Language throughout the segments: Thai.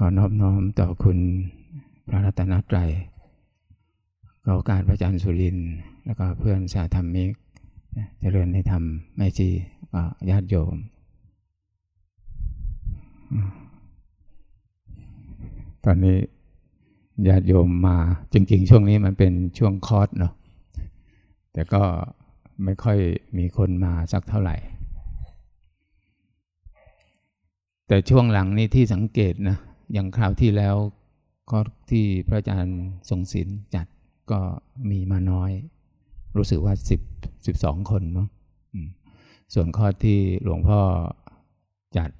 ขอนอบน้อมต่อคุณพระรัตนตรัยขอการพระอาจารย์สุรินทร์แล้วก็เพื่อนสาธรรมิกเจริญในธรรมแม่จีญาติโยม ตอนนี้ญาติโยมมาจริง ๆ ช่วงนี้มันเป็นช่วงคอร์สเนาะแต่ก็ไม่ค่อยมีคนมาสักเท่าไหร่ แต่ช่วงหลังนี้ที่สังเกตนะ อย่างคราวที่แล้วก็ที่พระอาจารย์ทรงศิลจัดก็มีมาน้อย รู้สึกว่าสิบสิบสองคนมั้งส่วนข้อที่หลวงพ่อจัด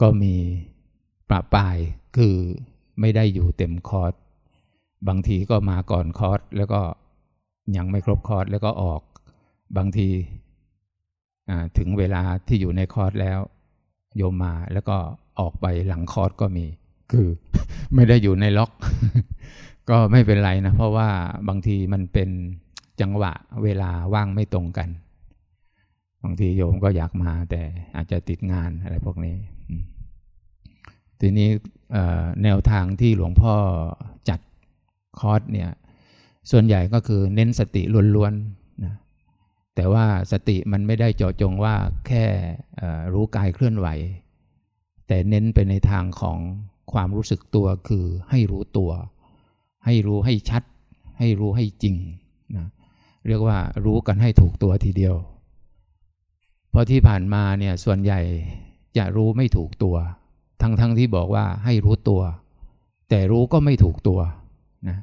ก็มีประปายคือไม่ได้อยู่เต็มคอร์สบางทีก็มาก่อนคอร์สแล้วก็ยังไม่ครบคอร์สแล้วก็ออก บางทีถึงเวลาที่อยู่ในคอร์สแล้ว โยมมาแล้วก็ออกไปหลังคอร์สก็มี คือไม่ได้อยู่ในล็อก ก็ไม่เป็นไรนะ เพราะว่าบางทีมันเป็นจังหวะเวลาว่างไม่ตรงกัน บางทีโยมก็อยากมาแต่อาจจะติดงานอะไรพวกนี้ ทีนี้แนวทางที่หลวงพ่อจัดคอร์สเนี่ย ส่วนใหญ่ก็คือเน้นสติล้วนๆนะแต่ว่าสติมันไม่ได้เจาะจงว่าแค่รู้กายเคลื่อนไหว แต่เน้นไปในทางของ ความรู้สึกตัวคือให้รู้ตัว ให้รู้ให้ชัด ให้รู้ให้จริงนะเรียกว่ารู้กันให้ถูกตัวทีเดียว เพราะที่ผ่านมาเนี่ยส่วนใหญ่จะรู้ไม่ถูกตัว ทั้งๆทที่บอกว่าให้รู้ตัว แต่รู้ก็ไม่ถูกตัวนะ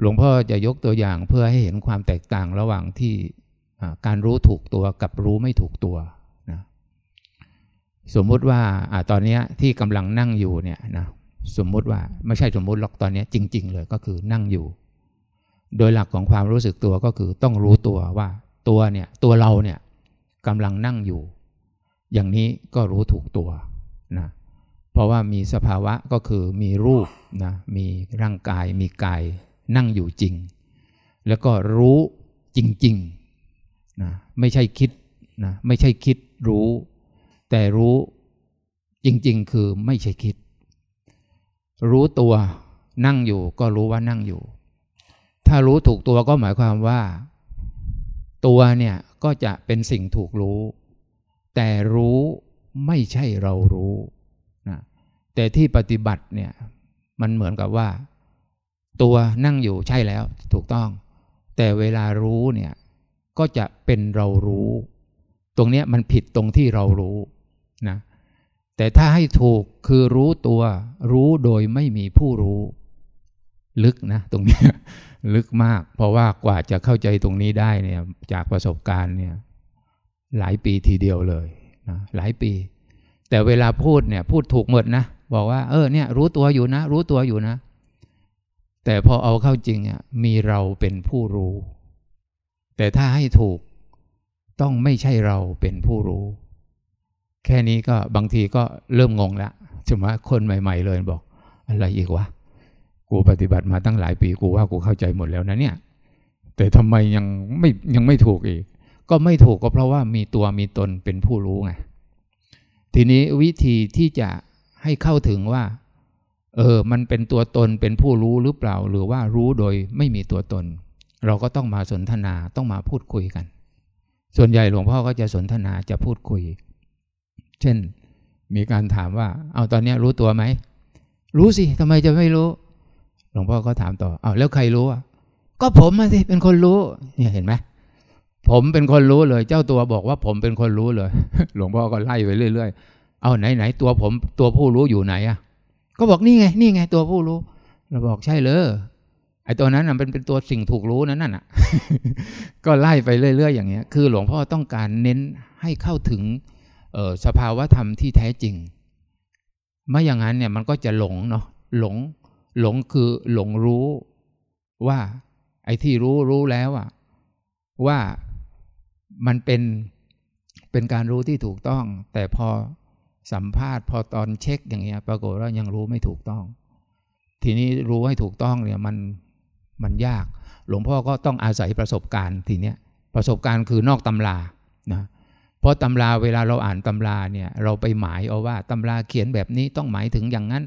หลวงพ่อจะยกตัวอย่างเพื่อให้เห็นความแตกต่างระหว่างที่การรู้ถูกตัวกับรู้ไม่ถูกตัว สมมุติว่าอตอนนี้ที่กำลังนั่งอยู่เนี่ยนะสมมุติว่าไม่ใช่สมมุติหรอกตอนนี้จริง ๆ เลยก็คือนั่งอยู่ โดยหลักของความรู้สึกตัวก็คือต้องรู้ตัวว่าตัวเนี่ยตัวเราเนี่ยกำลังนั่งอยู่ อย่างนี้ก็รู้ถูกตัวนะเพราะว่ามีสภาวะก็คือมีรูปนะมีร่างกายมีกายนั่งอยู่จริง แล้วก็รู้จริงๆนะไม่ใช่คิดนะไม่ใช่คิดรู้ แต่รู้จริง ๆ คือไม่ใช่คิด รู้ตัวนั่งอยู่ก็รู้ว่านั่งอยู่ ถ้ารู้ถูกตัวก็หมายความว่า ตัวเนี่ยก็จะเป็นสิ่งถูกรู้ แต่รู้ไม่ใช่เรารู้นะแต่ที่ปฏิบัติเนี่ยมันเหมือนกับว่า ตัวนั่งอยู่ใช่แล้วถูกต้อง แต่เวลารู้เนี่ยก็จะเป็นเรารู้ ตรงนี้มันผิดตรงที่เรารู้ นะแต่ถ้าให้ถูกคือรู้ตัวรู้โดยไม่มีผู้รู้ ลึกนะตรงนี้ลึกมาก เพราะว่ากว่าจะเข้าใจตรงนี้ได้เนี่ยจากประสบการณ์เนี่ยหลายปีทีเดียวเลยนะหลายปี แต่เวลาพูดเนี่ยพูดถูกหมดนะบอกว่าเออเนี่ยรู้ตัวอยู่นะ รู้ตัวอยู่นะ แต่พอเอาเข้าจริงอะมีเราเป็นผู้รู้ แต่ถ้าให้ถูกต้องไม่ใช่เราเป็นผู้รู้ แค่นี้ก็บางทีก็เริ่มงงแล้วสมมติคนใหม่ ๆ เลยบอก อะไรอีกวะกูปฏิบัติมาตั้งหลายปีกูว่ากูเข้าใจหมดแล้วนะเนี่ย แต่ทำไมยังไม่ยังไม่ถูกอีก ก็ไม่ถูกก็เพราะว่ามีตัวมีตนเป็นผู้รู้ไงทีนี้วิธีที่จะให้เข้าถึงว่า เออ มันเป็นตัวตนเป็นผู้รู้หรือเปล่า หรือว่ารู้โดยไม่มีตัวตน เราก็ต้องมาสนทนาต้องมาพูดคุยกัน ส่วนใหญ่หลวงพ่อก็จะสนทนาจะพูดคุย เช่น มีการถามว่า เอาตอนนี้รู้ตัวไหม รู้สิทำไมจะไม่รู้ หลวงพ่อก็ถามต่อ เอาแล้วใครรู้อะ ก็ผมสิเป็นคนรู้ เนี่ยเห็นไหมผมเป็นคนรู้เลย เจ้าตัวบอกว่าผมเป็นคนรู้เลย หลวงพ่อก็ไล่ไปเรื่อยๆ เอาไหนไหนตัวผมตัวผู้รู้อยู่ไหนอะ ก็บอกนี่ไง นี่ไงตัวผู้รู้ เราบอกใช่เลยไอ้ตัวนั้นมันเป็นเป็นตัวสิ่งถูกรู้นั่นน่ะ ก็ไล่ไปเรื่อยๆอย่างเงี้ย คือหลวงพ่อต้องการเน้นให้เข้าถึง สภาวะธรรมที่แท้จริง ไม่อย่างนั้นเนี่ยมันก็จะหลงเนาะหลงหลงคือหลงรู้ว่า ไอ้ที่รู้รู้แล้วอะว่ามันเป็นเป็นการรู้ที่ถูกต้อง แต่พอสัมภาษณ์พอตอนเช็คอย่างเงี้ยปรากฏว่ายังรู้ไม่ถูกต้อง ทีนี้รู้ให้ถูกต้องเนี่ยมันมันยาก หลวงพ่อก็ต้องอาศัยประสบการณ์ทีเนี้ยประสบการณ์คือนอกตำรานะ เพราะตำราเวลาเราอ่านตำราเนี่ยเราไปหมายเอาว่าตำราเขียนแบบนี้ต้องหมายถึงอย่างนั้น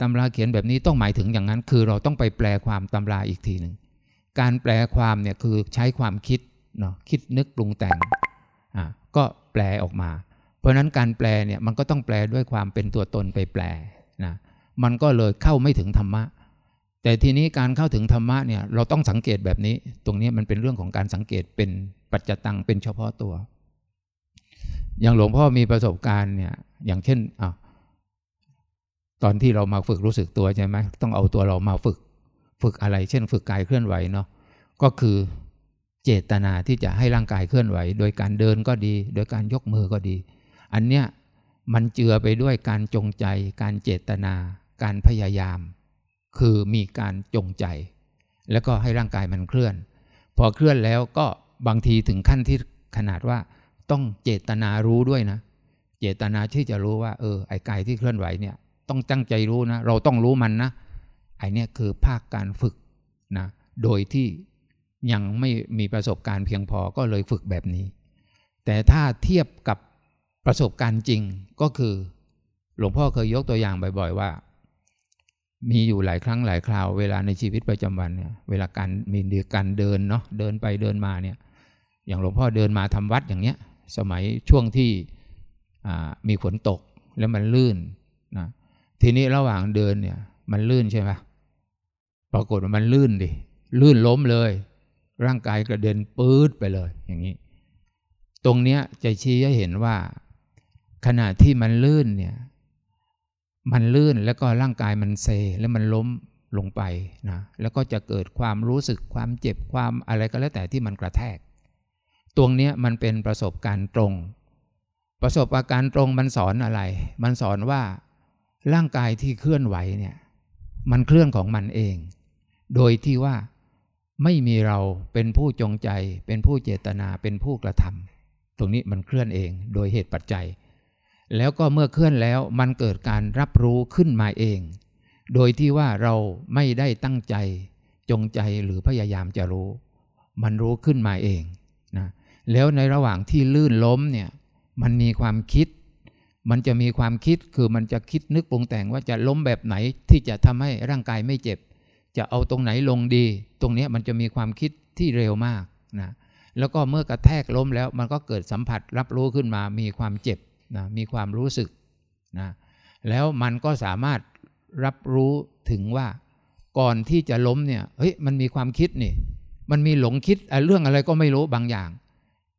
ตำราเขียนแบบนี้ต้องหมายถึงอย่างนั้น คือเราต้องไปแปลความตำราอีกทีหนึ่งการแปลความเนี่ยคือใช้ความคิดเนาะคิดนึกปรุงแต่งอะก็แปลออกมา เพราะฉะนั้นการแปลเนี่ยมันก็ต้องแปลด้วยความเป็นตัวตนไปแปลนะมันก็เลยเข้าไม่ถึงธรรมะ แต่ทีนี้การเข้าถึงธรรมะเนี่ยเราต้องสังเกตแบบนี้ ตรงนี้มันเป็นเรื่องของการสังเกตเป็นปัจจตังเป็นเฉพาะตัว อย่างหลวงพ่อมีประสบการณ์เนี่ย อย่างเช่นอะตอนที่เรามาฝึกรู้สึกตัวใช่ไหมต้องเอาตัวเรามาฝึก ฝึกอะไร เช่น ฝึกกายเคลื่อนไหวเนาะก็คือเจตนาที่จะให้ร่างกายเคลื่อนไหว โดยการเดินก็ดี โดยการยกมือก็ดี อันเนี้ยมันเจือไปด้วยการจงใจ การเจตนา การพยายาม คือมีการจงใจ แล้วก็ให้ร่างกายมันเคลื่อน พอเคลื่อนแล้วก็บางทีถึงขั้นที่ขนาดว่า ต้องเจตนารู้ด้วยนะ เจตนาที่จะรู้ว่า เออ ไอ้กายที่เคลื่อนไหวเนี่ย ต้องตั้งใจรู้นะ เราต้องรู้มันนะไอ้นี่คือภาคการฝึกนะ โดยที่ยังไม่มีประสบการณ์เพียงพอก็เลยฝึกแบบนี้ แต่ถ้าเทียบกับประสบการณ์จริงก็คือ หลวงพ่อเคยยกตัวอย่างบ่อย ๆ ว่า มีอยู่หลายครั้งหลายคราว เวลาในชีวิตประจำวันเนี่ยเวลาการมีเดียการเดินเนาะเดินไปเดินมาเนี่ย อย่างหลวงพ่อเดินมาทำวัดอย่างเนี้ย สมัยช่วงที่มีฝนตกแล้วมันลื่นนะทีนี้ระหว่างเดินเนี่ยมันลื่นใช่ไหมปรากฏว่ามันลื่นดิลื่นล้มเลย ร่างกายกระเด็นปื๊ดไปเลย อย่างนี้ ตรงเนี้ยจะชี้ให้เห็นว่า ขณะที่มันลื่นเนี่ย มันลื่นแล้วก็ร่างกายมันเซแล้วมันล้มลงไปนะแล้วก็จะเกิดความรู้สึกความเจ็บความอะไรก็แล้วแต่ที่มันกระแทก ตรงนี้มันเป็นประสบการณ์ตรง ประสบการณ์ตรงมันสอนอะไร มันสอนว่าร่างกายที่เคลื่อนไหวเนี่ยมันเคลื่อนของมันเอง โดยที่ว่าไม่มีเราเป็นผู้จงใจ เป็นผู้เจตนาเป็นผู้กระทำตรงนี้มันเคลื่อนเองโดยเหตุปัจจัย แล้วก็เมื่อเคลื่อนแล้วมันเกิดการรับรู้ขึ้นมาเอง โดยที่ว่าเราไม่ได้ตั้งใจจงใจหรือพยายามจะรู้ มันรู้ขึ้นมาเอง แล้วในระหว่างที่ลื่นล้มเนี่ยมันมีความคิด มันจะมีความคิดคือมันจะคิดนึกปรุงแต่งว่าจะล้มแบบไหนที่จะทำให้ร่างกายไม่เจ็บ จะเอาตรงไหนลงดี ตรงนี้มันจะมีความคิดที่เร็วมากนะแล้วก็เมื่อกระแทกล้มแล้วมันก็เกิดสัมผัสรับรู้ขึ้นมา มีความเจ็บนะมีความรู้สึกนะแล้วมันก็สามารถรับรู้ถึงว่าก่อนที่จะล้มเนี่ยเฮ้ยมันมีความคิดนี่ มันมีหลงคิดเรื่องอะไรก็ไม่รู้บางอย่าง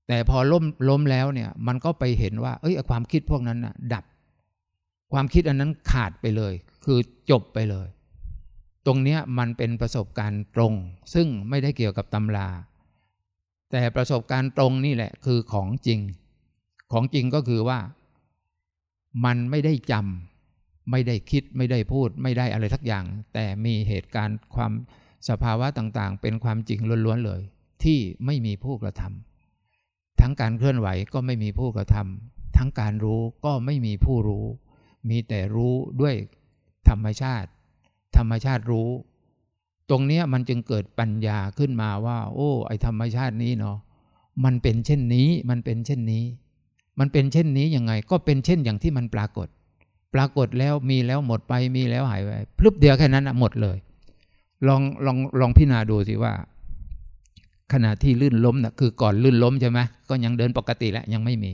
แต่พอล้มล้มแล้วเนี่ย มันก็ไปเห็นว่า เอ้ยความคิดพวกนั้นนะดับ ความคิดอันนั้นขาดไปเลย คือจบไปเลย ตรงนี้มันเป็นประสบการณ์ตรง ซึ่งไม่ได้เกี่ยวกับตำรา แต่ประสบการณ์ตรงนี่แหละ คือของจริง ของจริงก็คือว่า มันไม่ได้จำไม่ได้คิดไม่ได้พูด ไม่ได้อะไรสักอย่าง แต่มีเหตุการณ์ความสภาวะต่างๆ เป็นความจริงล้วนๆเลย ที่ไม่มีผู้กระทำ ทั้งการเคลื่อนไหวก็ไม่มีผู้กระทำทั้งการรู้ก็ไม่มีผู้รู้ มีแต่รู้ด้วยธรรมชาติ ธรรมชาติรู้ ตรงนี้มันจึงเกิดปัญญาขึ้นมาว่า โอ้ ไอธรรมชาตินี้เนาะมันเป็นเช่นนี้ มันเป็นเช่นนี้ มันเป็นเช่นนี้ยังไง ก็เป็นเช่นอย่างที่มันปรากฏ ปรากฏแล้วมีแล้วหมดไปมีแล้วหายไปพลึบเดียวแค่นั้นหมดเลย ลองลองลองพิจารณาดูสิว่า ขณะที่ลื่นล้มนะคือก่อนลื่นล้มใช่ไหมก็ยังเดินปกติแล้วยังไม่มี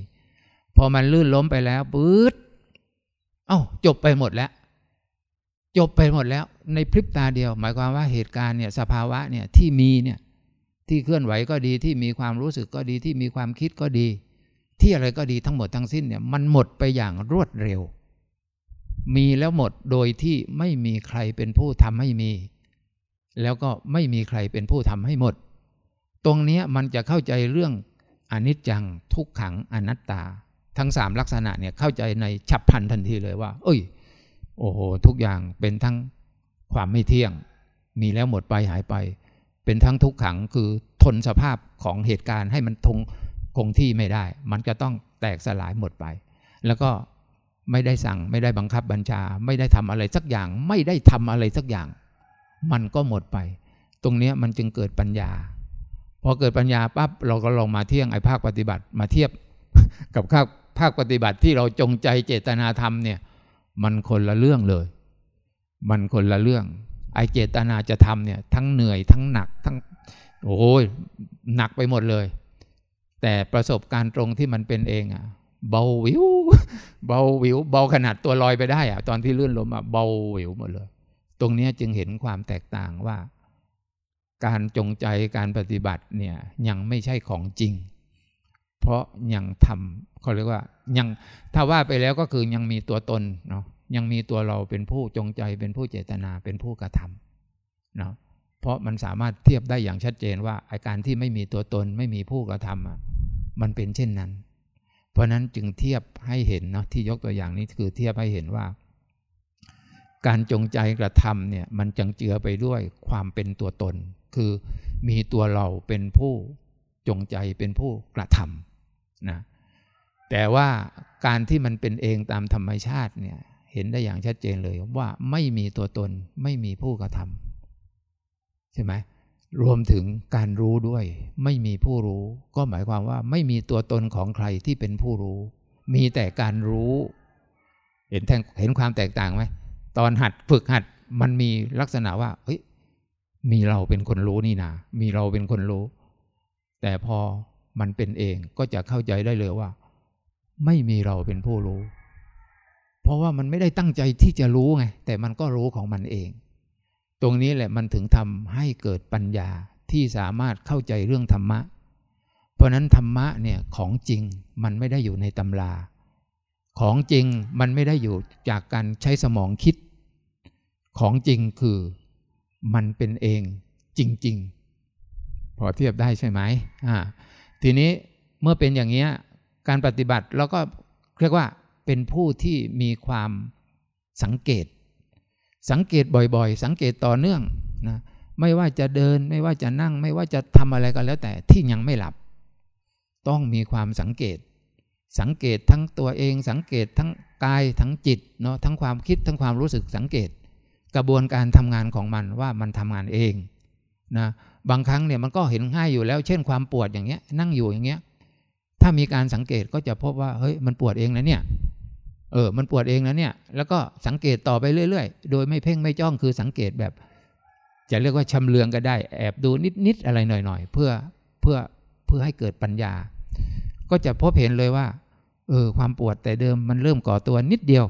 พอมันลื่นล้มไปแล้วปื๊ดเอ้าจบไปหมดแล้ว จบไปหมดแล้ว ในพริบตาเดียว หมายความว่าเหตุการณ์เนี่ยสภาวะเนี่ยที่มีเนี่ยที่เคลื่อนไหวก็ดีที่มีความรู้สึกก็ดีที่มีความคิดก็ดี ที่อะไรก็ดีทั้งหมดทั้งสิ้นเนี่ยมันหมดไปอย่างรวดเร็ว มีแล้วหมดโดยที่ไม่มีใครเป็นผู้ทำให้มี แล้วก็ไม่มีใครเป็นผู้ทำให้หมด ตรงนี้มันจะเข้าใจเรื่องอนิจจังทุกขังอนัตตา ทั้งสามลักษณะเนี่ยเข้าใจในฉับพลันทันทีเลยว่า เอ้ย โอ้โห ทุกอย่างเป็นทั้งความไม่เที่ยง มีแล้วหมดไปหายไป เป็นทั้งทุกขังคือทนสภาพของเหตุการณ์ให้มันทงคงที่ไม่ได้ มันจะต้องแตกสลายหมดไป แล้วก็ไม่ได้สั่งไม่ได้บังคับบัญชา ไม่ได้ทำอะไรสักอย่าง ไม่ได้ทำอะไรสักอย่าง มันก็หมดไป ตรงนี้มันจึงเกิดปัญญา พอเกิดปัญญาปั๊บเราก็ลองมาเที่ยงไอ้ภาคปฏิบัติ มาเทียบกับภาคภาคปฏิบัติที่เราจงใจเจตนาทำเนี่ย มันคนละเรื่องเลย มันคนละเรื่อง ไอเจตนาจะทำเนี่ย ทั้งเหนื่อยทั้งหนักทั้งโอ้ยหนักไปหมดเลย แต่ประสบการณ์ตรงที่มันเป็นเองอะเบาวิวเบาวิวเบาขนาดตัวลอยไปได้อะตอนที่ลื่นลมอะเบาวิวหมดเลย ตรงนี้จึงเห็นความแตกต่างว่า การจงใจการปฏิบัติเนี่ยยังไม่ใช่ของจริง เพราะยังทำเขาเรียกว่ายังถ้าว่าไปแล้วก็คือยังมีตัวตนเนาะยังมีตัวเราเป็นผู้จงใจเป็นผู้เจตนาเป็นผู้กระทำเนาะเพราะมันสามารถเทียบได้อย่างชัดเจนว่าอาการที่ไม่มีตัวตนไม่มีผู้กระทำอะมันเป็นเช่นนั้น เพราะนั้นจึงเทียบให้เห็นเนาะที่ยกตัวอย่างนี้คือเทียบให้เห็นว่า การจงใจกระทำเนี่ยมันจังเจือไปด้วยความเป็นตัวตน คือมีตัวเราเป็นผู้จงใจเป็นผู้กระทำนะแต่ว่าการที่มันเป็นเองตามธรรมชาติเนี่ยเห็นได้อย่างชัดเจนเลยว่าไม่มีตัวตนไม่มีผู้กระทำใช่ไหมรวมถึงการรู้ด้วย ไม่มีผู้รู้ ก็หมายความว่าไม่มีตัวตนของใครที่เป็นผู้รู้ มีแต่การรู้ เห็นเห็นความแตกต่างไหม ตอนหัดฝึกหัดมันมีลักษณะว่า เฮ้ย มีเราเป็นคนรู้นี่นามีเราเป็นคนรู้ แต่พอมันเป็นเองก็จะเข้าใจได้เลยว่า ไม่มีเราเป็นผู้รู้ เพราะว่ามันไม่ได้ตั้งใจที่จะรู้ไง แต่มันก็รู้ของมันเอง ตรงนี้แหละมันถึงทำให้เกิดปัญญาที่สามารถเข้าใจเรื่องธรรมะ เพราะนั้นธรรมะเนี่ยของจริงมันไม่ได้อยู่ในตำรา ของจริงมันไม่ได้อยู่จากการใช้สมองคิด ของจริงคือมันเป็นเองจริง ๆ พอเทียบได้ใช่ไหมอ่าทีนี้เมื่อเป็นอย่างนี้การปฏิบัติเราก็เรียกว่าเป็นผู้ที่มีความสังเกต สังเกตบ่อยๆ สังเกตต่อเนื่องนะไม่ว่าจะเดินไม่ว่าจะนั่ง ไม่ว่าจะทำอะไรก็แล้วแต่ที่ยังไม่หลับ ต้องมีความสังเกต สังเกตทั้งตัวเอง สังเกตทั้งกายทั้งจิตเนาะทั้งความคิดทั้งความรู้สึกสังเกต กระบวนการทำงานของมันว่ามันทำงานเองนะบางครั้งเนี่ยมันก็เห็นง่ายอยู่แล้ว เช่นความปวดอย่างเงี้ยนั่งอยู่อย่างเงี้ยถ้ามีการสังเกตก็จะพบว่าเฮ้ยมันปวดเองนะเนี่ยเออมันปวดเองนะเนี่ยแล้วก็สังเกตต่อไปเรื่อยๆ โดยไม่เพ่งไม่จ้องคือสังเกตแบบ จะเรียกว่าชำเลืองก็ได้ แอบดูนิดๆอะไรหน่อยๆ เพื่อเพื่อเพื่อให้เกิดปัญญา ก็จะพบเห็นเลยว่าเออความปวดแต่เดิมมันเริ่มก่อตัวนิดเดียว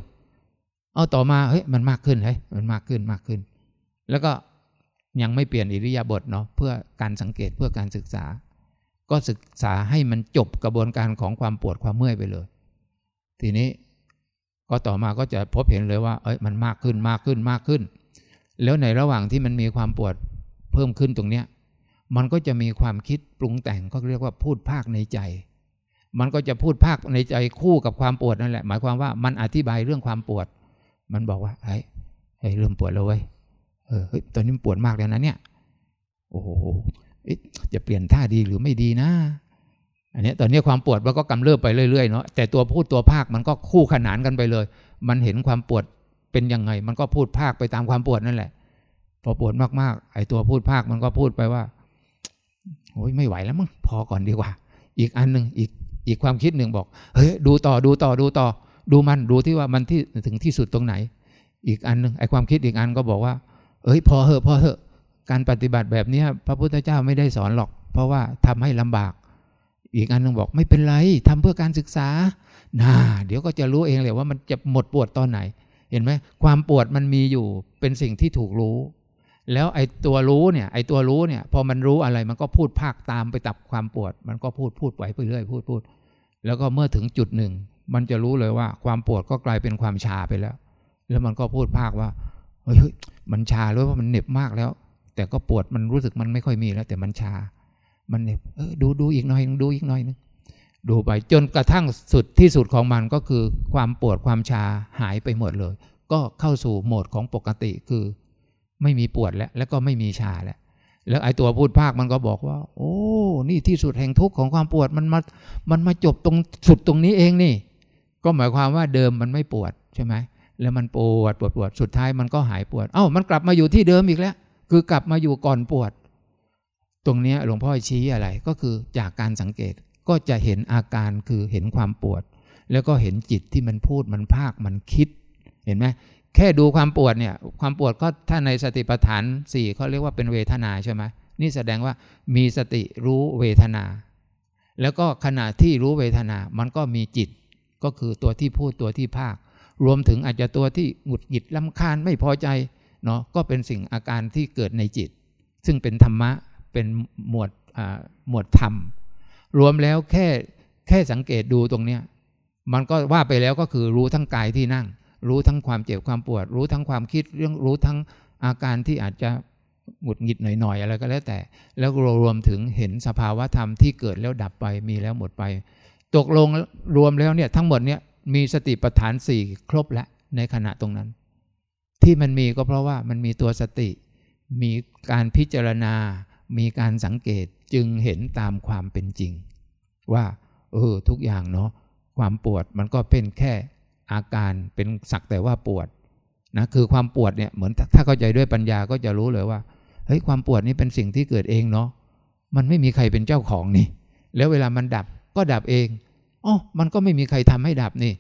เอาต่อมาเฮ้ยมันมากขึ้นเฮ้ยมันมากขึ้นมากขึ้น แล้วก็ยังไม่เปลี่ยนอิริยาบถเนาะเพื่อการสังเกตเพื่อการศึกษา ก็ศึกษาให้มันจบกระบวนการของความปวดความเมื่อยไปเลย ทีนี้ก็ต่อมาก็จะพบเห็นเลยว่า เอ้ยมันมากขึ้นมากขึ้นมากขึ้น แล้วในระหว่างที่มันมีความปวดเพิ่มขึ้นตรงเนี้ยมันก็จะมีความคิดปรุงแต่งก็เรียกว่าพูดภาคในใจ มันก็จะพูดภาคในใจคู่กับความปวดนั่นแหละ หมายความว่ามันอธิบายเรื่องความปวด มันบอกว่าไอ้ไอ้เริ่มปวดแล้วเว้ยเออเฮ้ยตอนนี้มันปวดมากแล้วนะเนี่ย โอ้โหจะเปลี่ยนท่าดีหรือไม่ดีนะ อันนี้ตอนนี้ความปวดมันก็กำเริบไปเรื่อยๆเนาะแต่ตัวพูดตัวภาคมันก็คู่ขนานกันไปเลย มันเห็นความปวดเป็นยังไง มันก็พูดภาคไปตามความปวดนั่นแหละ พอปวดมากๆ ไอ้ตัวพูดภาคมันก็พูดไปว่าโอ้ยไม่ไหวแล้วมั้งพอก่อนดีกว่า อีกอันหนึ่งอีกอีกความคิดหนึ่งบอก เฮ้ยดูต่อดูต่อดูต่อ ดูมันดูที่ว่ามันที่ถึงที่สุดตรงไหน อีกอันหนึ่งไอ้ความคิดอีกอันก็บอกว่า เอ้ย พอเหอะพอเหอะ การปฏิบัติแบบนี้พระพุทธเจ้าไม่ได้สอนหรอก เพราะว่าทำให้ลำบาก อีกอันนึงบอกไม่เป็นไรทำเพื่อการศึกษาน่าเดี๋ยวก็จะรู้เองเลยว่ามันจะหมดปวดตอนไหน เห็นไหมความปวดมันมีอยู่เป็นสิ่งที่ถูกรู้ แล้วไอ้ตัวรู้เนี่ยไอ้ตัวรู้เนี่ยพอมันรู้อะไรมันก็พูดภาคตามไปตับความปวด มันก็พูดพูดไปไปเรื่อยพูดพูด แล้วก็เมื่อถึงจุดหนึ่ง มันจะรู้เลยว่า ความปวดก็กลายเป็นความชาไปแล้ว แล้วมันก็พูดภาคว่าเฮ้ยมันชาเลยว่ามันเหน็บมากแล้ว แต่ก็ปวดมันรู้สึกมันไม่ค่อยมีแล้ว แต่มันชา มันเนี่ยดูดูอีกหน่อยดูอีกหน่อยนึงดูไปจนกระทั่งสุดที่สุดของมันก็คือความปวดความชาหายไปหมดเลย ก็เข้าสู่โหมดของปกติคือ ไม่มีปวดแล้ว แล้วก็ไม่มีชาแล้ว แล้วไอ้ตัวพูดภาคมันก็บอกว่า โอ้ นี่ที่สุดแห่งทุกข์ของความปวดมันมามันมาจบตรงสุดตรงนี้เองนี่ ก็หมายความว่าเดิมมันไม่ปวดใช่ไหมแล้วมันปวดปวดปวดสุดท้ายมันก็หายปวด เอ้ามันกลับมาอยู่ที่เดิมอีกแล้ว คือกลับมาอยู่ก่อนปวด ตรงนี้หลวงพ่อชี้อะไรก็คือจากการสังเกตก็จะเห็นอาการคือเห็นความปวด แล้วก็เห็นจิตที่มันพูดมันภาคมันคิด เห็นไหมแค่ดูความปวดเนี่ย ความปวดก็ถ้าในสติปัฏฐานสี่เขาเรียกว่าเป็นเวทนาใช่ไหมนี่แสดงว่ามีสติรู้เวทนา แล้วก็ขณะที่รู้เวทนา มันก็มีจิต ก็คือตัวที่พูดตัวที่ภาค รวมถึงอาจจะตัวที่หงุดหงิดลำคาญไม่พอใจเนาะก็เป็นสิ่งอาการที่เกิดในจิต ซึ่งเป็นธรรมะเป็นหมวดหมวดธรรม รวมแล้วแค่แค่สังเกตดูตรงเนี้ยมันก็ว่าไปแล้วก็คือรู้ทั้งกายที่นั่ง รู้ทั้งความเจ็บความปวด รู้ทั้งความคิดเรื่องรู้ทั้งอาการที่อาจจะหงุดหงิดหน่อยๆอะไรก็แล้วแต่ แล้วรวมถึงเห็นสภาวะธรรมที่เกิดแล้วดับไปมีแล้วหมดไป ตกลงรวมแล้วเนี่ยทั้งหมดเนี่ยมีสติปัฏฐานสี่ครบแล้วในขณะตรงนั้น ที่มันมีก็เพราะว่ามันมีตัวสติ มีการพิจารณา มีการสังเกตจึงเห็นตามความเป็นจริง ว่าเออทุกอย่างเนาะความปวดมันก็เป็นแค่อาการเป็นสักแต่ว่าปวดนะคือความปวดเนี่ยเหมือนถ้าเข้าใจด้วยปัญญาก็จะรู้เลยว่าเฮ้ยความปวดนี่เป็นสิ่งที่เกิดเองเนาะมันไม่มีใครเป็นเจ้าของนี่ แล้วเวลามันดับ ก็ดับเองอ๋อมันก็ไม่มีใครทำให้ดับนี่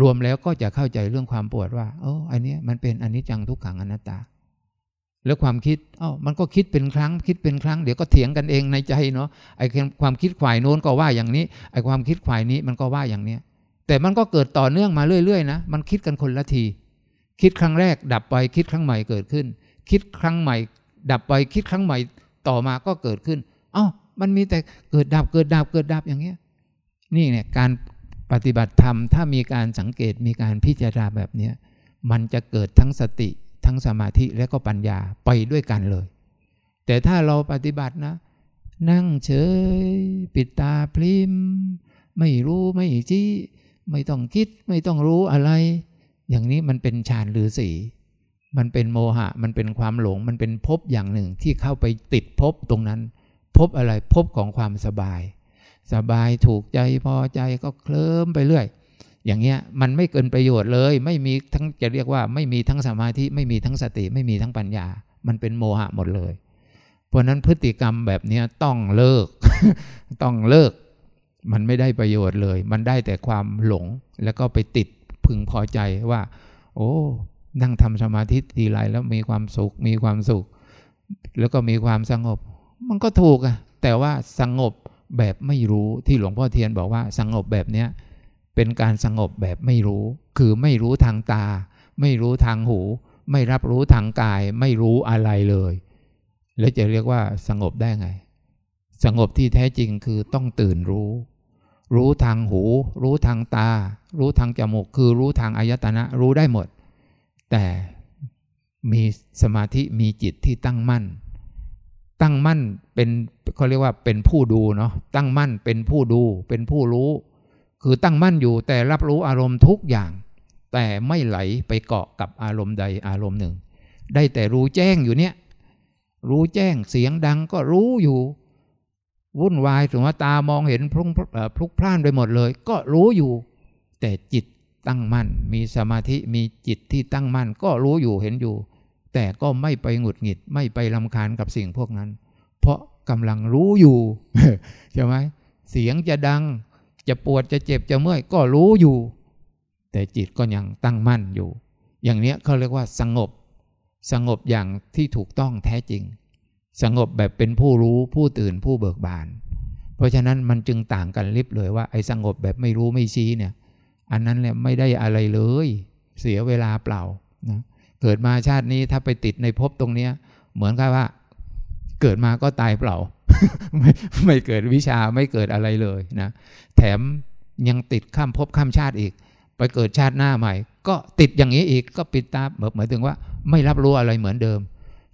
รวมแล้วก็จะเข้าใจเรื่องความปวดว่าโอ้อันนี้มันเป็นอันิจจังทุกขังอนัตตา แล้วความคิดอ๋อมันก็คิดเป็นครั้ง คิดเป็นครั้ง เดี๋ยวก็เถียงกันเองในใจเนาะไอ้ความคิดฝ่ายโน้นก็ว่าอย่างนี้ไอ้ความคิดฝ่ายนี้มันก็ว่าอย่างเนี้ยแต่มันก็เกิดต่อเนื่องมาเรื่อยๆนะมันคิดกันคนละที คิดครั้งแรก ดับไปคิดครั้งใหม่เกิดขึ้น คิดครั้งใหม่ ดับไปคิดครั้งใหม่ต่อมาก็เกิดขึ้นอ๋อมันมีแต่เกิดดับเกิดดับเกิดดับอย่างเงี้ย นี่เนี่ยการปฏิบัติธรรม ถ้ามีการสังเกตมีการพิจารณาแบบนี้มันจะเกิดทั้งสติ ทั้งสมาธิและก็ปัญญาไปด้วยกันเลย แต่ถ้าเราปฏิบัตินะ นั่งเฉย ปิดตาพลิมไม่รู้ไม่จี้ไม่ต้องคิดไม่ต้องรู้อะไร อย่างนี้มันเป็นฌานหรือสี มันเป็นโมหะ มันเป็นความหลง มันเป็นภพอย่างหนึ่งที่เข้าไปติดภพตรงนั้นภพอะไรภพของความสบาย สบายถูกใจพอใจก็เคลิ้มไปเรื่อย อย่างเงี้ยมันไม่เกินประโยชน์เลย ไม่มีทั้งจะเรียกว่า ไม่มีทั้งสมาธิไม่มีทั้งสติไม่มีทั้งปัญญา มันเป็นโมหะหมดเลย เพราะนั้นพฤติกรรมแบบนี้ต้องเลิก ต้องเลิก มันไม่ได้ประโยชน์เลย มันได้แต่ความหลงแล้วก็ไปติดพึงพอใจว่า โอ้ นั่งทำสมาธิทีไรแล้วมีความสุข มีความสุข แล้วก็มีความสงบ มันก็ถูกอะแต่ว่าสงบ แบบไม่รู้ที่หลวงพ่อเทียนบอกว่าสงบแบบเนี้ยเป็นการสงบแบบไม่รู้ คือไม่รู้ทางตา ไม่รู้ทางหู ไม่รับรู้ทางกาย ไม่รู้อะไรเลย แล้วจะเรียกว่าสงบได้ไง สงบที่แท้จริงคือต้องตื่นรู้ รู้ทางหู รู้ทางตา รู้ทางจมูก คือรู้ทางอายตนะรู้ได้หมด แต่มีสมาธิมีจิตที่ตั้งมั่น ตั้งมั่นเป็นเขาเรียกว่าเป็นผู้ดูเนาะตั้งมั่นเป็นผู้ดูเป็นผู้รู้ คือตั้งมั่นอยู่แต่รับรู้อารมณ์ทุกอย่าง แต่ไม่ไหลไปเกาะกับอารมณ์ใดอารมณ์หนึ่ง ได้แต่รู้แจ้งอยู่เนี้ยรู้แจ้งเสียงดังก็รู้อยู่ วุ่นวายถึงว่าตามองเห็นพลุพลุกพล่านไปหมดเลย ก็รู้อยู่ แต่จิตตั้งมั่น มีสมาธิมีจิตที่ตั้งมั่น ก็รู้อยู่เห็นอยู่ แต่ก็ไม่ไปหงุดหงิด ไม่ไปลำคาญกับสิ่งพวกนั้น เพราะกำลังรู้อยู่ใช่ไหมเสียงจะดัง จะปวดจะเจ็บจะเมื่อยก็รู้อยู่ แต่จิตก็ยังตั้งมั่นอยู่ อย่างเนี้ยเขาเรียกว่าสงบ สงบอย่างที่ถูกต้องแท้จริง สงบแบบเป็นผู้รู้ผู้ตื่นผู้เบิกบาน เพราะฉะนั้นมันจึงต่างกันลิบเลยว่าไอ้สงบแบบไม่รู้ไม่ชี้เนี่ย อันนั้นแหละไม่ได้อะไรเลย เสียเวลาเปล่านะ เกิดมาชาตินี้ถ้าไปติดในภพตรงเนี้ย เหมือนกับว่า เกิดมาก็ตายเปล่า ไม่ไม่เกิดวิชาไม่เกิดอะไรเลยนะ แถมยังติดข้ามภพข้ามชาติอีก ไปเกิดชาติหน้าใหม่ ก็ติดอย่างนี้อีกก็ปิดตาเหมายถึงว่า ไม่รับรู้อะไรเหมือนเดิม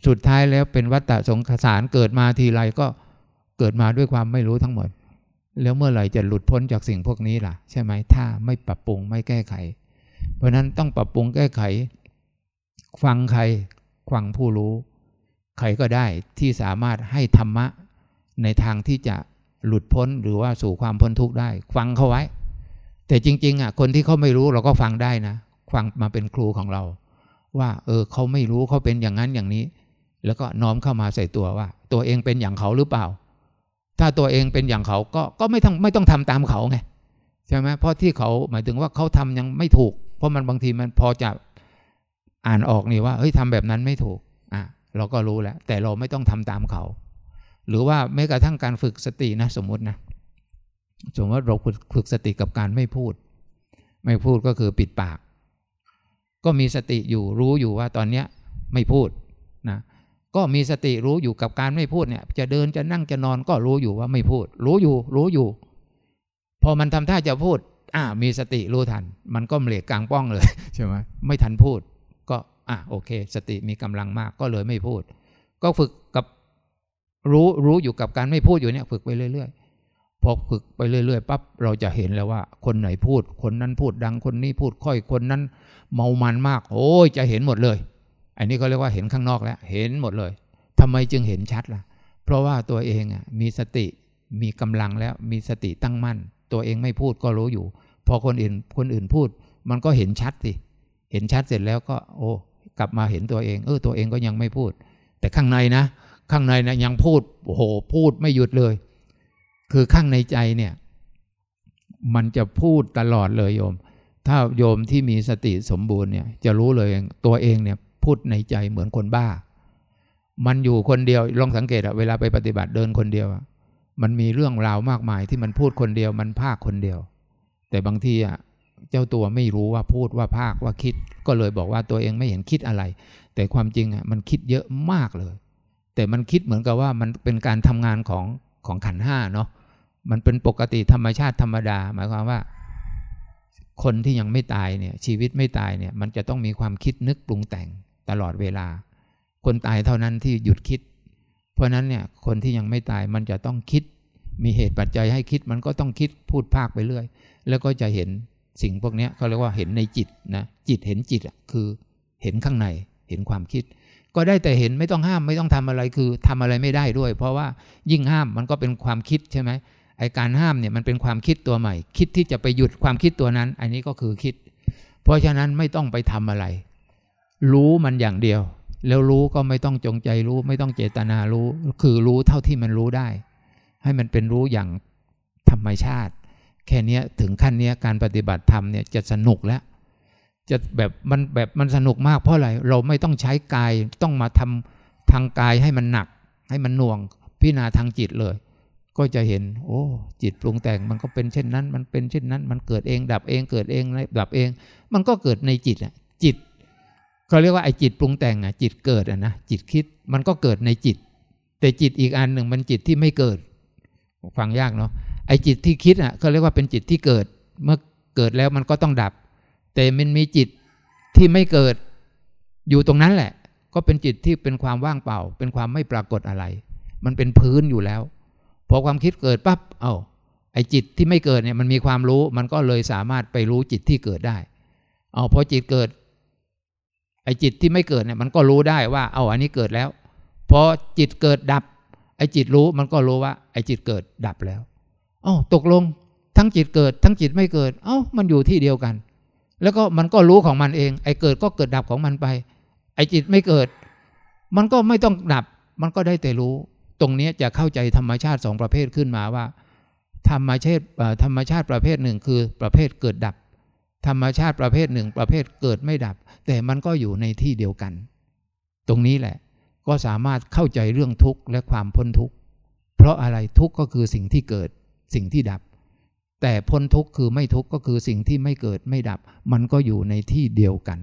สุดท้ายแล้วเป็นวัฏฏะสงสารเกิดมาทีไรก็เกิดมาด้วยความไม่รู้ทั้งหมด แล้วเมื่อไหร่จะหลุดพ้นจากสิ่งพวกนี้ล่ะ ใช่ไหมถ้าไม่ปรับปรุงไม่แก้ไข เพราะนั้นต้องปรับปรุงแก้ไข ฟังใครฟังผู้รู้ ใครก็ได้ที่สามารถให้ธรรมะในทางที่จะหลุดพ้นหรือว่าสู่ความพ้นทุกข์ได้ ฟังเขาไว้ แต่จริง ๆอะคนที่เขาไม่รู้เราก็ฟังได้นะ ฟังมาเป็นครูของเรา ว่า เออเขาไม่รู้เขาเป็นอย่างนั้นอย่างนี้ แล้วก็น้อมเข้ามาใส่ตัวว่า ตัวเองเป็นอย่างเขาหรือเปล่า ถ้าตัวเองเป็นอย่างเขาก็ก็ไม่ต้องไม่ต้องทำตามเขาไงใช่ไหมเพราะที่เขาหมายถึงว่าเขาทำยังไม่ถูก เพราะมันบางทีมันพอจะ อ่านออกนี่ว่าเฮ้ยทำแบบนั้นไม่ถูกอะเราก็รู้แล้ว แต่เราไม่ต้องทำตามเขา หรือว่าแม้กระทั่งการฝึกสตินะสมมตินะสมมติเราฝึกสติกับการไม่พูด ไม่พูดก็คือปิดปาก ก็มีสติอยู่รู้อยู่ว่าตอนเนี้ยไม่พูดนะก็มีสติรู้อยู่กับการไม่พูดเนี่ย จะเดินจะนั่งจะนอนก็รู้อยู่ว่าไม่พูด รู้อยู่ รู้อยู่ พอมันทำท่าจะพูด อ่ามีสติรู้ทัน มันก็เหลกกลางป้องเลยใช่ไหมไม่ทันพูด อะโอเค สติมีกำลังมากก็เลยไม่พูด ก็ฝึกกับรู้รู้อยู่กับการไม่พูดอยู่เนี่ยฝึกไปเรื่อย ๆ พอฝึกไปเรื่อยๆปั๊บเราจะเห็นแล้วว่า คนไหนพูด คนนั้นพูดดังคนนี้พูดค่อยคนนั้น เมามันมาก โอ้ยจะเห็นหมดเลย อันนี้ก็เรียกว่าเห็นข้างนอกแล้ว เห็นหมดเลยทำไมจึงเห็นชัดล่ะ เพราะว่าตัวเองอะมีสติมีกำลังแล้วมีสติตั้งมั่น ตัวเองไม่พูดก็รู้อยู่ พอคนอื่นคนอื่นพูด มันก็เห็นชัดสิเห็นชัดเสร็จแล้วก็ โอ้ กลับมาเห็นตัวเอง เออตัวเองก็ยังไม่พูด แต่ข้างในนะ ข้างในนะยังพูดโอ้โหพูดไม่หยุดเลย คือข้างในใจเนี่ย มันจะพูดตลอดเลยโยม ถ้าโยมที่มีสติสมบูรณ์เนี่ย จะรู้เลยตัวเองเนี่ยพูดในใจเหมือนคนบ้า มันอยู่คนเดียวลองสังเกตอะเวลาไปปฏิบัติเดินคนเดียวมันมีเรื่องราวมากมายที่มันพูดคนเดียวมันภาคคนเดียว แต่บางทีอะ เจ้าตัวไม่รู้ว่าพูดว่าภาคว่าคิด ก็เลยบอกว่าตัวเองไม่เห็นคิดอะไร แต่ความจริงอะมันคิดเยอะมากเลย แต่มันคิดเหมือนกับว่ามันเป็นการทำงานของของขันห้าเนาะมันเป็นปกติธรรมชาติธรรมดา หมายความว่า คนที่ยังไม่ตายเนี่ยชีวิตไม่ตายเนี่ยมันจะต้องมีความคิดนึกปรุงแต่งตลอดเวลา คนตายเท่านั้นที่หยุดคิด เพราะนั้นเนี่ยคนที่ยังไม่ตายมันจะต้องคิด มีเหตุปัจจัยให้คิดมันก็ต้องคิดพูดภาคไปเรื่อย แล้วก็จะเห็น สิ่งพวกนี้เขาเรียกว่าเห็นในจิตนะจิตเห็นจิตคือเห็นข้างในเห็นความคิด ก็ได้แต่เห็นไม่ต้องห้ามไม่ต้องทำอะไรคือทำอะไรไม่ได้ด้วย เพราะว่ายิ่งห้ามมันก็เป็นความคิดใช่ไหมไอการห้ามเนี่ยมันเป็นความคิดตัวใหม่ คิดที่จะไปหยุดความคิดตัวนั้น อันนี้ก็คือคิด เพราะฉะนั้นไม่ต้องไปทำอะไร รู้มันอย่างเดียว แล้วรู้ก็ไม่ต้องจงใจรู้ ไม่ต้องเจตนารู้ คือรู้เท่าที่มันรู้ได้ ให้มันเป็นรู้อย่างธรรมชาติ แค่นี้ถึงขั้นนี้การปฏิบัติธรรมเนี่ยจะสนุกแล้ว จะแบบมันแบบมันสนุกมากเพราะอะไร เราไม่ต้องใช้กายต้องมาทำทางกายให้มันหนัก ให้มันหน่วง พิจารณาทางจิตเลย ก็จะเห็น โอ้ จิตปรุงแต่งมันก็เป็นเช่นนั้น มันเป็นเช่นนั้น มันเกิดเอง ดับเองเกิดเองดับเอง มันก็เกิดในจิตอะจิตเขาเรียกว่าไอ้จิตปรุงแต่งอะจิตเกิดอะนะจิตคิดมันก็เกิดในจิต แต่จิตอีกอันหนึ่งมันจิตที่ไม่เกิด ฟังยากเนาะ ไอ้จิตที่คิดอะเขาเรียกว่าเป็นจิตที่เกิด เมื่อเกิดแล้วมันก็ต้องดับ แต่มันมีจิตที่ไม่เกิดอยู่ตรงนั้นแหละ ก็เป็นจิตที่เป็นความว่างเปล่า เป็นความไม่ปรากฏอะไร มันเป็นพื้นอยู่แล้ว พอความคิดเกิดปั๊บเอา้าไอ้จิตที่ไม่เกิดเนี่ยมันมีความรู้มันก็เลยสามารถไปรู้จิตที่เกิดได้ เอาพอจิตเกิด ไอ้จิตที่ไม่เกิดเนี่ยมันก็รู้ได้ว่า เอาอันนี้เกิดแล้ว พอจิตเกิดดับ ไอ้จิตรู้มันก็รู้ว่า ไอ้จิตเกิดดับแล้ว อ๋อตกลงทั้งจิตเกิด ทั้งจิตไม่เกิด เอ้ามันอยู่ที่เดียวกัน แล้วก็มันก็รู้ของมันเอง ไอ้เกิดก็เกิดดับของมันไป ไอ้จิตไม่เกิด มันก็ไม่ต้องดับ มันก็ได้แต่รู้ ตรงนี้จะเข้าใจธรรมชาติสองประเภทขึ้นมาว่า ธรรมชาติธรรมชาติประเภทหนึ่งคือประเภทเกิดดับ ธรรมชาติประเภทหนึ่ง ประเภทเกิดไม่ดับ แต่มันก็อยู่ในที่เดียวกัน ตรงนี้แหละ ก็สามารถเข้าใจเรื่องทุกข์และความพ้นทุกข์เพราะอะไรทุกข์ก็คือสิ่งที่เกิด สิ่งที่ดับ แต่พ้นทุกข์คือไม่ทุกข์ก็คือสิ่งที่ไม่เกิดไม่ดับ มันก็อยู่ในที่เดียวกัน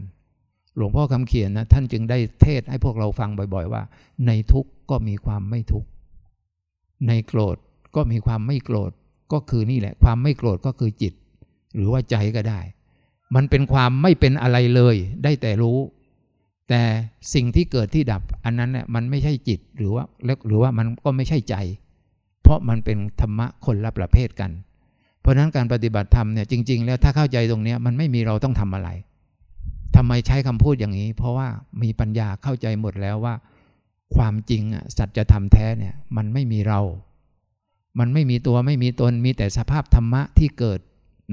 หลวงพ่อคำเขียนนะท่านจึงได้เทศให้พวกเราฟังบ่อย ๆ ว่า ในทุกข์ก็มีความไม่ทุกข์ในโกรธก็มีความไม่โกรธก็คือนี่แหละ ความไม่โกรธก็คือจิต หรือว่าใจก็ได้ มันเป็นความไม่เป็นอะไรเลย ได้แต่รู้ แต่สิ่งที่เกิดที่ดับ อันนั้นเนี่ยมันไม่ใช่จิตหรือว่าหรือว่ามันก็ไม่ใช่ใจ เพราะมันเป็นธรรมะคนละประเภทกัน เพราะนั้นการปฏิบัติธรรมเนี่ยจริง ๆ แล้วถ้าเข้าใจตรงนี้มันไม่มีเราต้องทำอะไรทำไมใช้คำพูดอย่างนี้ เพราะว่ามีปัญญาเข้าใจหมดแล้วว่า ความจริงสัจธรรมแท้เนี่ยมันไม่มีเรา มันไม่มีตัวไม่มีตน มีแต่สภาพธรรมะที่เกิด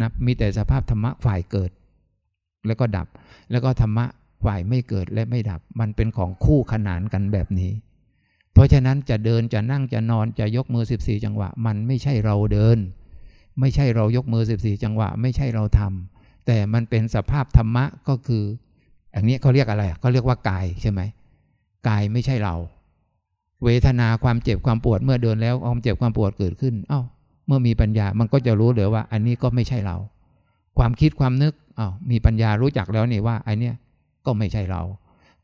นะมีแต่สภาพธรรมะฝ่ายเกิด แล้วก็ดับแล้วก็ธรรมะฝ่ายไม่เกิดและไม่ดับ มันเป็นของคู่ขนานกันแบบนี้ ราะฉะนั้นจะเดินจะนั่งจะนอนจะยกมือ 14 จังหวะ มันไม่ใช่เราเดิน ไม่ใช่เรายกมือ 14 จังหวะ ไม่ใช่เราทำแต่มันเป็นสภาพธรรมะก็คืออย่างนี้เขาเรียกอะไรเขาเรียกว่ากายใช่ไหมกายไม่ใช่เรา เวทนาความเจ็บความปวดเมื่อเดินแล้วความเจ็บความปวดเกิดขึ้น เอ้า เมื่อมีปัญญามันก็จะรู้เลยว่า อันนี้ก็ไม่ใช่เรา ความคิดความนึกอ้าวมีปัญญารู้จักแล้วนี่ว่าอันเนี้ยก็ไม่ใช่เรา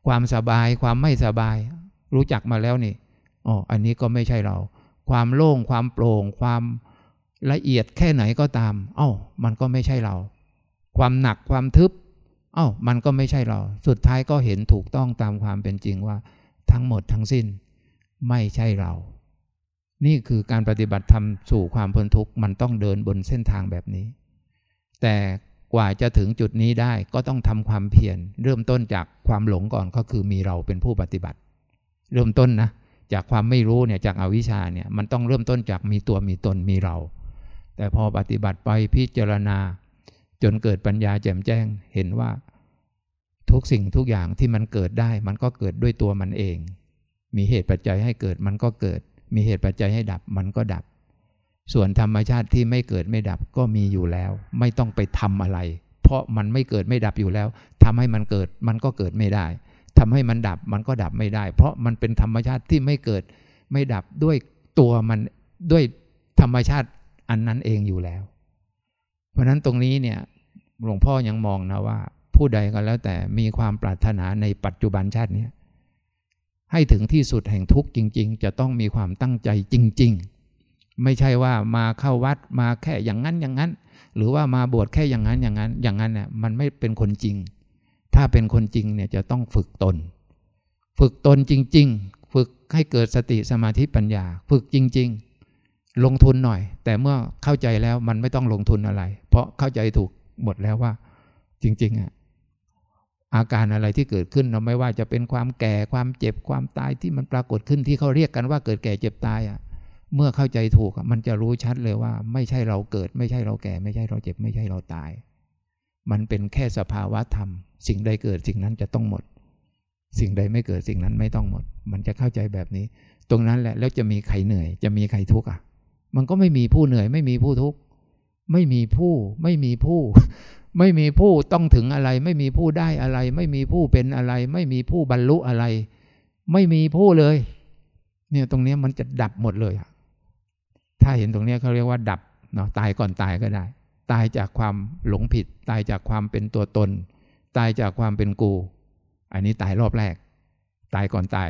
ความสบายความไม่สบาย รู้จักมาแล้วนี่ อ๋ออันนี้ก็ไม่ใช่เรา ความโล่งความโปร่ง ความละเอียดแค่ไหนก็ตาม เอ้า มันก็ไม่ใช่เรา ความหนักความทึบ เอ้า มันก็ไม่ใช่เรา สุดท้ายก็เห็นถูกต้องตามความเป็นจริงว่า ทั้งหมดทั้งสิ้น ไม่ใช่เรา นี่คือการปฏิบัติธรรมสู่ความพ้นทุกข์มันต้องเดินบนเส้นทางแบบนี้ แต่กว่าจะถึงจุดนี้ได้ก็ต้องทำความเพียรเริ่มต้นจากความหลงก่อนก็คือมีเราเป็นผู้ปฏิบัติ เริ่มต้นนะ จากความไม่รู้เนี่ยจากอาวิชชาเนี่ยมันต้องเริ่มต้นจากมีตัวมีตนมีเรา แต่พอปฏิบัติไปพิจารณา จนเกิดปัญญาแจ่มแจ้งเห็นว่า ทุกสิ่งทุกอย่างที่มันเกิดได้ มันก็เกิดด้วยตัวมันเอง มีเหตุปัจจัยให้เกิดมันก็เกิด มีเหตุปัจจัยให้ดับมันก็ดับ ส่วนธรรมชาติที่ไม่เกิดไม่ดับก็มีอยู่แล้ว ไม่ต้องไปทำอะไร เพราะมันไม่เกิดไม่ดับอยู่แล้วทำให้มันเกิดมันก็เกิดไม่ได้ ทำให้มันดับมันก็ดับไม่ได้ เพราะมันเป็นธรรมชาติที่ไม่เกิดไม่ดับด้วยตัวมันด้วยธรรมชาติอันนั้นเองอยู่แล้ว เพราะฉะนั้นตรงนี้เนี่ยหลวงพ่อยังมองนะว่า ผู้ใดก็แล้วแต่มีความปรารถนาในปัจจุบันชาตินี้ให้ถึงที่สุดแห่งทุกข์จริง ๆ จะต้องมีความตั้งใจจริง ๆ ไม่ใช่ว่ามาเข้าวัดมาแค่อย่างนั้นอย่างนั้น หรือว่ามาบวชแค่อย่างนั้นอย่างนั้น อย่างนั้นเนี่ยมันไม่เป็นคนจริง ถ้าเป็นคนจริงเนี่ยจะต้องฝึกตน ฝึกตนจริง ๆ ฝึกให้เกิดสติสมาธิปัญญา ฝึกจริง ๆ ลงทุนหน่อย แต่เมื่อเข้าใจแล้วมันไม่ต้องลงทุนอะไร เพราะเข้าใจถูกหมดแล้วว่า จริงๆอะอาการอะไรที่เกิดขึ้นเราไม่ว่าจะเป็นความแก่ความเจ็บความตายที่มันปรากฏขึ้นที่เขาเรียกกันว่าเกิดแก่เจ็บตายอะเมื่อเข้าใจถูกมันจะรู้ชัดเลยว่า ไม่ใช่เราเกิด ไม่ใช่เราแก่ ไม่ใช่เราเจ็บ ไม่ใช่เราตาย มันเป็นแค่สภาวะธรรม สิ่งใดเกิดสิ่งนั้นจะต้องหมด สิ่งใดไม่เกิดสิ่งนั้นไม่ต้องหมด มันจะเข้าใจแบบนี้ ตรงนั้นแหละแล้วจะมีใครเหนื่อย จะมีใครทุกข์อะ มันก็ไม่มีผู้เหนื่อย ไม่มีผู้ทุกข์ไม่มีผู้ไม่มีผู้ ไม่มีผู้ต้องถึงอะไร ไม่มีผู้ได้อะไร ไม่มีผู้เป็นอะไร ไม่มีผู้บรรลุอะไร ไม่มีผู้เลย เนี่ยตรงนี้มันจะดับหมดเลยอะถ้าเห็นตรงนี้เขาเรียกว่าดับเนาะตายก่อนตายก็ได้ ตายจากความหลงผิด ตายจากความเป็นตัวตน ตายจากความเป็นกู อันนี้ตายรอบแรก ตายก่อนตาย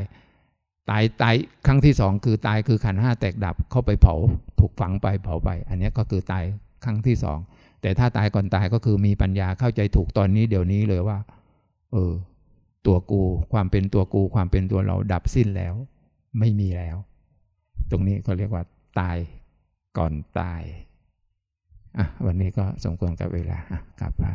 ตายตายครั้งที่สองคือตายคือขันห้าแตกดับเข้าไปเผา ถูกฝังไปเผาไป อันนี้ก็คือตายครั้งที่สองแต่ถ้าตายก่อนตายก็คือมีปัญญาเข้าใจถูกตอนนี้เดี๋ยวนี้เลยว่า เออ ตัวกู ความเป็นตัวกู ความเป็นตัวเราดับสิ้นแล้ว ไม่มีแล้ว ตรงนี้เขาเรียกว่า ตายก่อนตาย อะวันนี้ก็สมควรกับเวลาอะกลับพระ